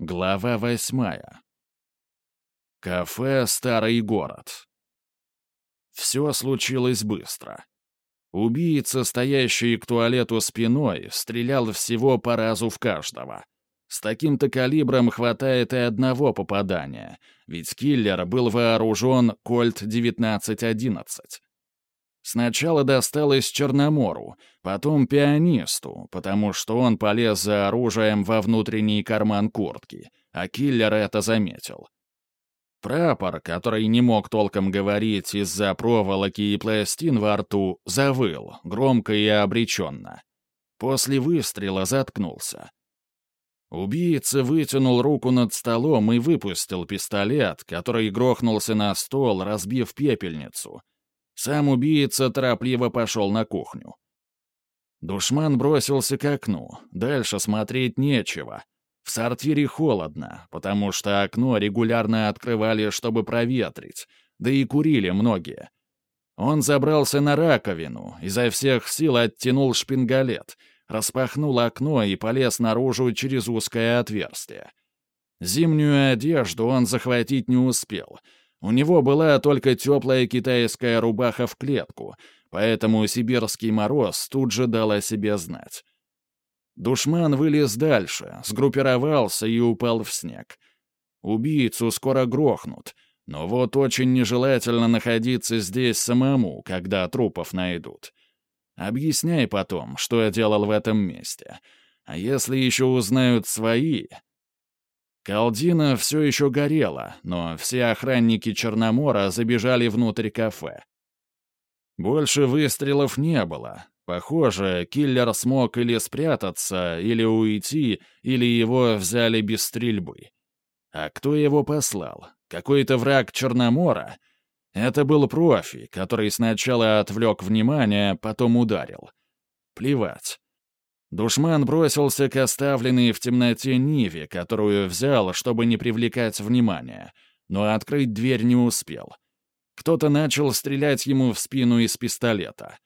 Глава восьмая. Кафе «Старый город». Все случилось быстро. Убийца, стоящий к туалету спиной, стрелял всего по разу в каждого. С таким-то калибром хватает и одного попадания, ведь киллер был вооружен Кольт-1911. Сначала досталось Черномору, потом пианисту, потому что он полез за оружием во внутренний карман куртки, а киллер это заметил. Прапор, который не мог толком говорить из-за проволоки и пластин во рту, завыл, громко и обреченно. После выстрела заткнулся. Убийца вытянул руку над столом и выпустил пистолет, который грохнулся на стол, разбив пепельницу — сам убийца торопливо пошел на кухню. Душман бросился к окну. Дальше смотреть нечего. В сортире холодно, потому что окно регулярно открывали, чтобы проветрить, да и курили многие. Он забрался на раковину, изо всех сил оттянул шпингалет, распахнул окно и полез наружу через узкое отверстие. Зимнюю одежду он захватить не успел — у него была только теплая китайская рубаха в клетку, поэтому сибирский мороз тут же дал о себе знать. Душман вылез дальше, сгруппировался и упал в снег. Убийцу скоро грохнут, но вот очень нежелательно находиться здесь самому, когда трупов найдут. Объясняй потом, что я делал в этом месте. А если еще узнают свои, Калдина все еще горела, но все охранники Черномора забежали внутрь кафе. Больше выстрелов не было. Похоже, киллер смог или спрятаться, или уйти, или его взяли без стрельбы. А кто его послал? Какой-то враг Черномора? Это был профи, который сначала отвлек внимание, потом ударил. Плевать. Душман бросился к оставленной в темноте Ниве, которую взял, чтобы не привлекать внимания, но открыть дверь не успел. Кто-то начал стрелять ему в спину из пистолета.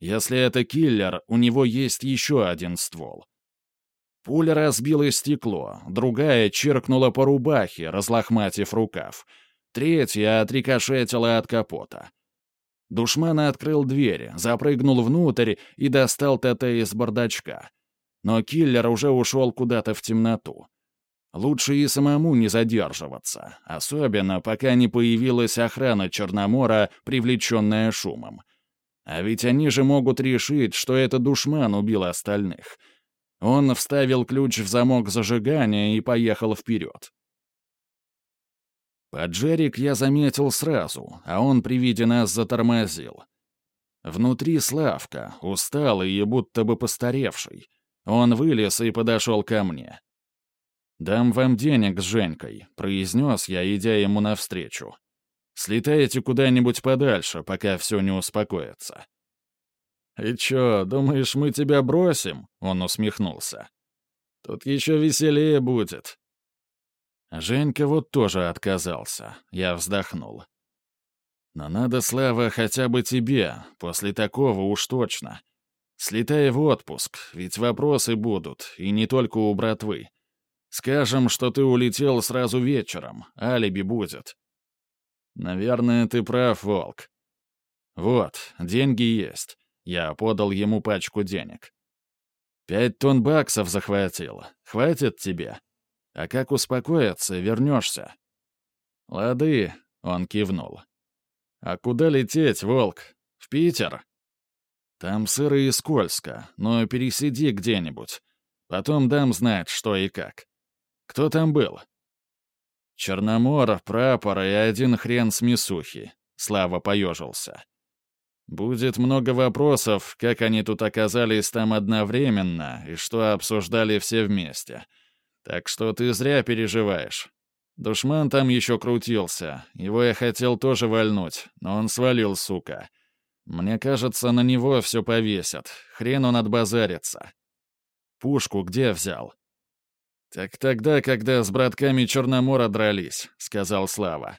Если это киллер, у него есть еще один ствол. Пуля разбила стекло, другая чиркнула по рубахе, разлохматив рукав. Третья отрикошетила от капота. Душман открыл дверь, запрыгнул внутрь и достал ТТ из бардачка. Но киллер уже ушел куда-то в темноту. Лучше и самому не задерживаться, особенно пока не появилась охрана Черномора, привлеченная шумом. А ведь они же могут решить, что это душман убил остальных. Он вставил ключ в замок зажигания и поехал вперед. Поджерик я заметил сразу, а он при виде нас затормозил. Внутри Славка, усталый и будто бы постаревший. Он вылез и подошел ко мне. «Дам вам денег с Женькой», — произнес я, идя ему навстречу. «Слетайте куда-нибудь подальше, пока все не успокоится». «И чё, думаешь, мы тебя бросим?» — он усмехнулся. «Тут еще веселее будет. Женька вот тоже отказался. Я вздохнул. Но надо, Слава, хотя бы тебе, после такого уж точно. Слетай в отпуск, ведь вопросы будут, и не только у братвы. Скажем, что ты улетел сразу вечером, алиби будет. Наверное, ты прав, Волк. Вот, деньги есть. Я подал ему пачку денег. Пять тонн баксов захватил. Хватит тебе? А как успокоиться, вернешься?» «Лады», — он кивнул. «А куда лететь, волк? В Питер?» «Там сыро и скользко, но пересиди где-нибудь. Потом дам знать, что и как. Кто там был?» «Черномор, прапор и один хрен с Мисухи», — Слава поежился. «Будет много вопросов, как они тут оказались там одновременно и что обсуждали все вместе». Так что ты зря переживаешь. Душман там еще крутился. Его я хотел тоже вальнуть, но он свалил, сука. Мне кажется, на него все повесят. Хрен он отбазарится. Пушку где взял? «Так тогда, когда с братками Черномора дрались», — сказал Слава.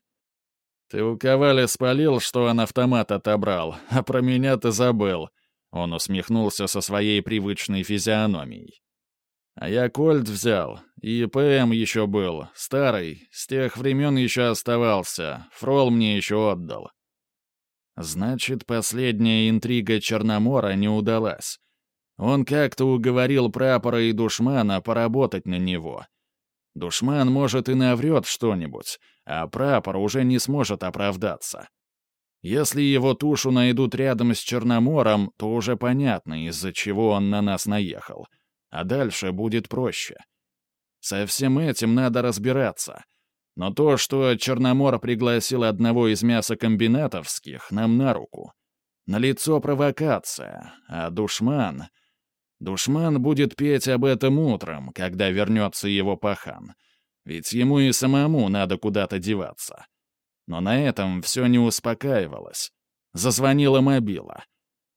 «Ты у Коваля спалил, что он автомат отобрал, а про меня ты забыл». Он усмехнулся со своей привычной физиономией. А я кольт взял, и ПМ еще был, старый, с тех времен еще оставался, фрол мне еще отдал. Значит, последняя интрига Черномора не удалась. Он как-то уговорил прапора и душмана поработать на него. Душман, может, и наврет что-нибудь, а прапор уже не сможет оправдаться. Если его тушу найдут рядом с Черномором, то уже понятно, из-за чего он на нас наехал. А дальше будет проще. Со всем этим надо разбираться. Но то, что Черномор пригласил одного из мясокомбинатовских, нам на руку. Налицо провокация, а душман... Душман будет петь об этом утром, когда вернется его пахан. Ведь ему и самому надо куда-то деваться. Но на этом все не успокаивалось. Зазвонила мобила.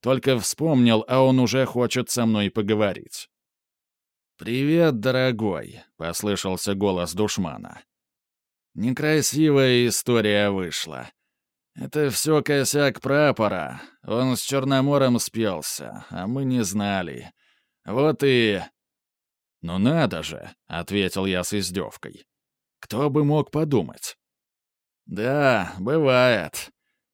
Только вспомнил, а он уже хочет со мной поговорить. «Привет, дорогой», — послышался голос душмана. Некрасивая история вышла. Это все косяк прапора. Он с Черномором спелся, а мы не знали. Вот и... «Ну надо же», — ответил я с издевкой. «Кто бы мог подумать?» «Да, бывает.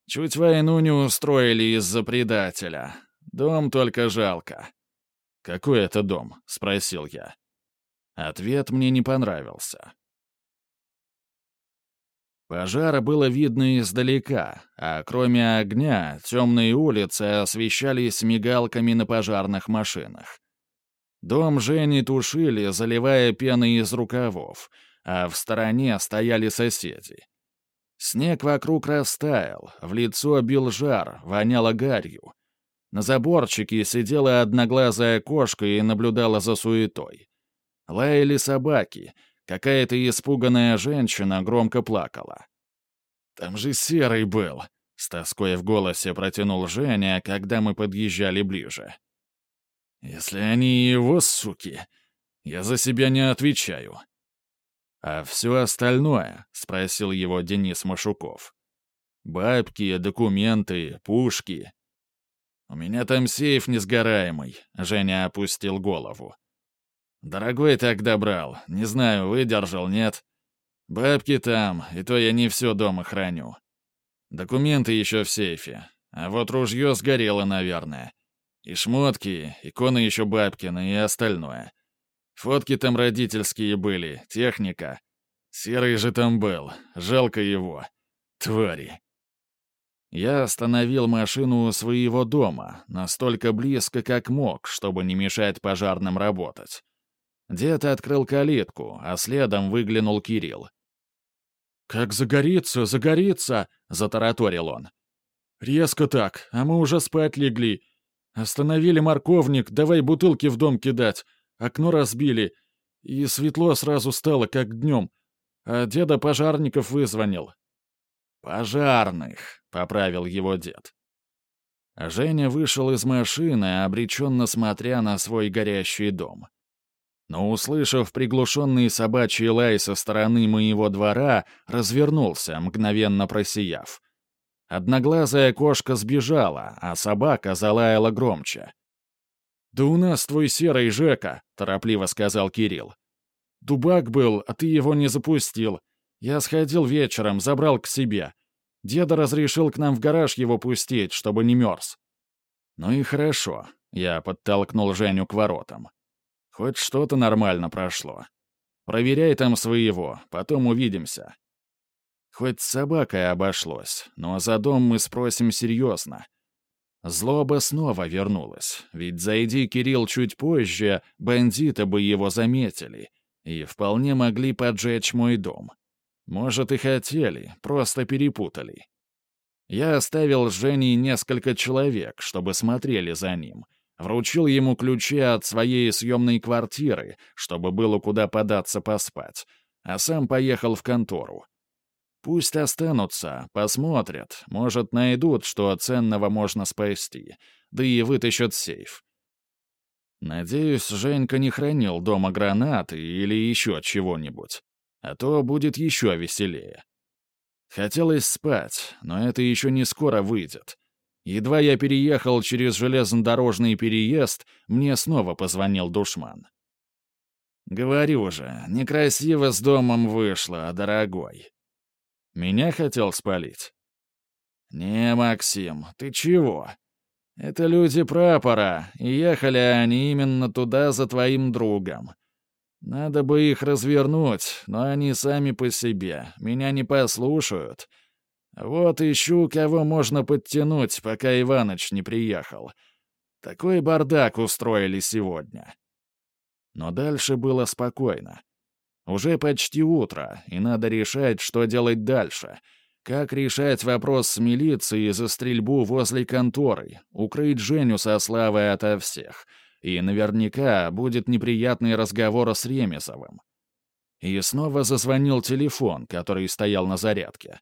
Чуть войну не устроили из-за предателя. Дом только жалко». «Какой это дом?» — спросил я. Ответ мне не понравился. Пожара было видно издалека, а кроме огня темные улицы освещались мигалками на пожарных машинах. Дом Жени тушили, заливая пеной из рукавов, а в стороне стояли соседи. Снег вокруг растаял, в лицо бил жар, воняло гарью. На заборчике сидела одноглазая кошка и наблюдала за суетой. Лаяли собаки — Какая-то испуганная женщина громко плакала. «Там же серый был», — с тоской в голосе протянул Женя, когда мы подъезжали ближе. «Если они его, суки, я за себя не отвечаю». «А все остальное?» — спросил его Денис Машуков. «Бабки, документы, пушки». «У меня там сейф несгораемый», — Женя опустил голову. Дорогой тогда брал. Не знаю, выдержал, нет. Бабки там, и то я не все дома храню. Документы еще в сейфе. А вот ружье сгорело, наверное. И шмотки, иконы еще бабкины и остальное. Фотки там родительские были, техника. Серый же там был, жалко его. Твари. Я остановил машину у своего дома, настолько близко, как мог, чтобы не мешать пожарным работать. Дед открыл калитку, а следом выглянул Кирилл. «Как загорится, загорится!» — затараторил он. «Резко так, а мы уже спать легли. Остановили морковник, давай бутылки в дом кидать. Окно разбили. И светло сразу стало, как днем. А деда пожарников вызвонил». «Пожарных», — поправил его дед. Женя вышел из машины, обреченно смотря на свой горящий дом но, услышав приглушенный собачий лай со стороны моего двора, развернулся, мгновенно просияв. Одноглазая кошка сбежала, а собака залаяла громче. «Да у нас твой серый Жека», — торопливо сказал Кирилл. «Дубак был, а ты его не запустил. Я сходил вечером, забрал к себе. Деда разрешил к нам в гараж его пустить, чтобы не мерз». «Ну и хорошо», — я подтолкнул Женю к воротам. Хоть что-то нормально прошло. Проверяй там своего, потом увидимся. Хоть с собакой обошлось, но за дом мы спросим серьезно. Злоба снова вернулась, ведь зайди Кирилл чуть позже, бандиты бы его заметили и вполне могли поджечь мой дом. Может, и хотели, просто перепутали. Я оставил с Женей несколько человек, чтобы смотрели за ним — Вручил ему ключи от своей съемной квартиры, чтобы было куда податься поспать, а сам поехал в контору. Пусть останутся, посмотрят, может, найдут, что ценного можно спасти, да и вытащат сейф. Надеюсь, Женька не хранил дома гранаты или еще чего-нибудь, а то будет еще веселее. Хотелось спать, но это еще не скоро выйдет. Едва я переехал через железнодорожный переезд, мне снова позвонил душман. Говорю же, некрасиво с домом вышло, дорогой. Меня хотел спалить? Не, Максим, ты чего? Это люди прапора, и ехали они именно туда за твоим другом. Надо бы их развернуть, но они сами по себе, меня не послушают. Вот ищу, кого можно подтянуть, пока Иваныч не приехал. Такой бардак устроили сегодня. Но дальше было спокойно. Уже почти утро, и надо решать, что делать дальше — как решать вопрос с милицией за стрельбу возле конторы, укрыть Женю со славой ото всех. И наверняка будет неприятный разговор с Ремезовым. И снова зазвонил телефон, который стоял на зарядке.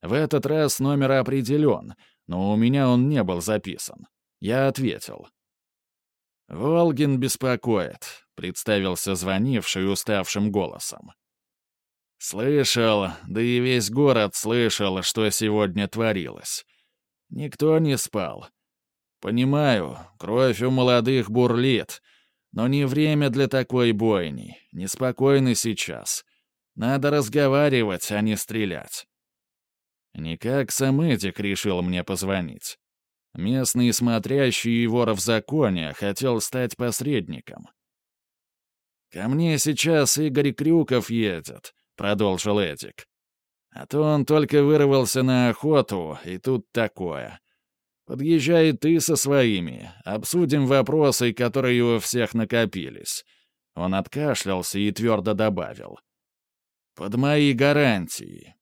В этот раз номер определен, но у меня он не был записан. Я ответил. «Волгин беспокоит», — представился звонивший уставшим голосом. Слышал, да и весь город слышал, что сегодня творилось. Никто не спал. Понимаю, кровь у молодых бурлит, но не время для такой бойни, неспокойно сейчас. Надо разговаривать, а не стрелять. Никак сам Эдик решил мне позвонить. Местный смотрящий вор в законе хотел стать посредником. «Ко мне сейчас Игорь Крюков едет», — продолжил Эдик. «А то он только вырвался на охоту, и тут такое. Подъезжай ты со своими, обсудим вопросы, которые у всех накопились». Он откашлялся и твердо добавил. «Под мои гарантии.